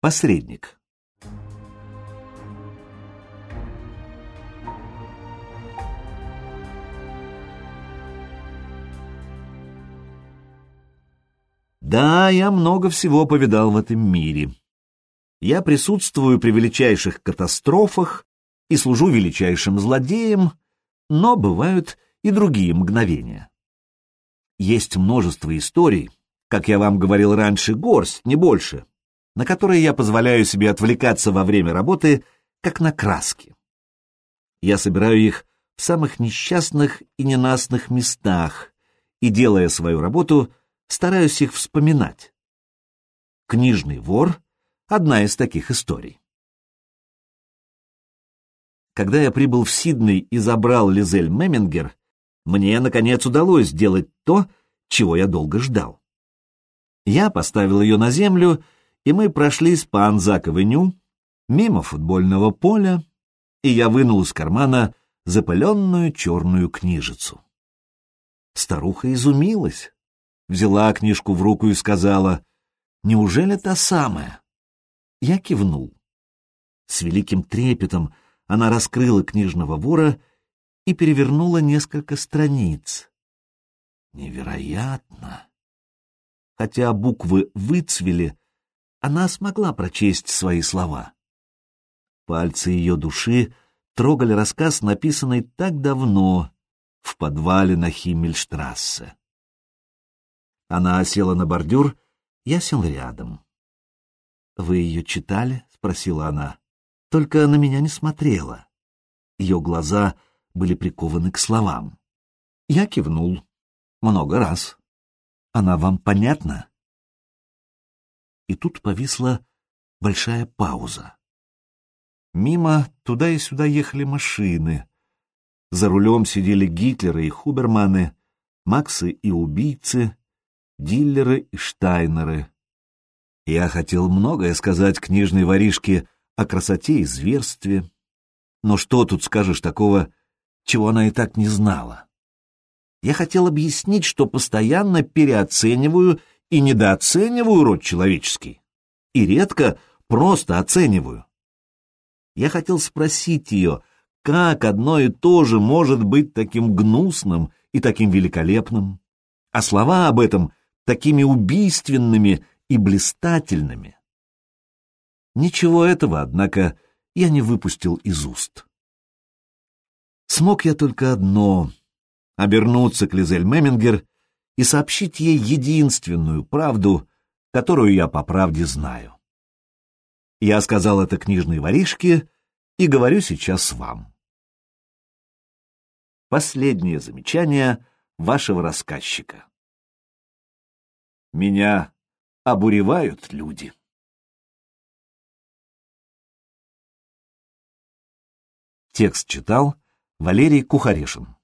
Посредник. Да, я много всего повидал в этом мире. Я присутствую при величайших катастрофах и служу величайшим злодеям, но бывают и другие мгновения. Есть множество историй, как я вам говорил раньше, горсть, не больше, на которые я позволяю себе отвлекаться во время работы, как на краски. Я собираю их в самых несчастных и ненастных местах и, делая свою работу, стараюсь их вспоминать. «Книжный вор» — одна из таких историй. Когда я прибыл в Сидней и забрал Лизель Мемингер, мне, наконец, удалось сделать то, чего я долго ждал. Я поставил ее на землю, и мы прошлись по Анзак-авеню, мимо футбольного поля, и я вынул из кармана запыленную черную книжицу. Старуха изумилась, взяла книжку в руку и сказала, «Неужели та самая?» Я кивнул. С великим трепетом она раскрыла книжного вора и перевернула несколько страниц. Невероятно! Хотя буквы выцвели, она смогла прочесть свои слова. Пальцы ее души трогали рассказ, написанный так давно, в подвале на Химмельштрассе. Она села на бордюр, я сел рядом. «Вы ее читали?» — спросила она. Только на меня не смотрела. Ее глаза были прикованы к словам. Я кивнул. Много раз. Она вам понятна? И тут повисла большая пауза. Мимо туда и сюда ехали машины. За рулем сидели Гитлеры и Хуберманы, Максы и убийцы, диллеры и Штайнеры. Я хотел многое сказать книжной воришке о красоте и зверстве, но что тут скажешь такого, чего она и так не знала? Я хотел объяснить, что постоянно переоцениваю и недооцениваю род человеческий, и редко просто оцениваю. Я хотел спросить ее, как одно и то же может быть таким гнусным и таким великолепным, а слова об этом такими убийственными и блистательными. Ничего этого, однако, я не выпустил из уст. Смог я только одно обернуться к Лизель Мемингер и сообщить ей единственную правду, которую я по правде знаю. Я сказал это книжной воришке и говорю сейчас вам. Последнее замечание вашего рассказчика. Меня обуревают люди. Текст читал Валерий Кухарешин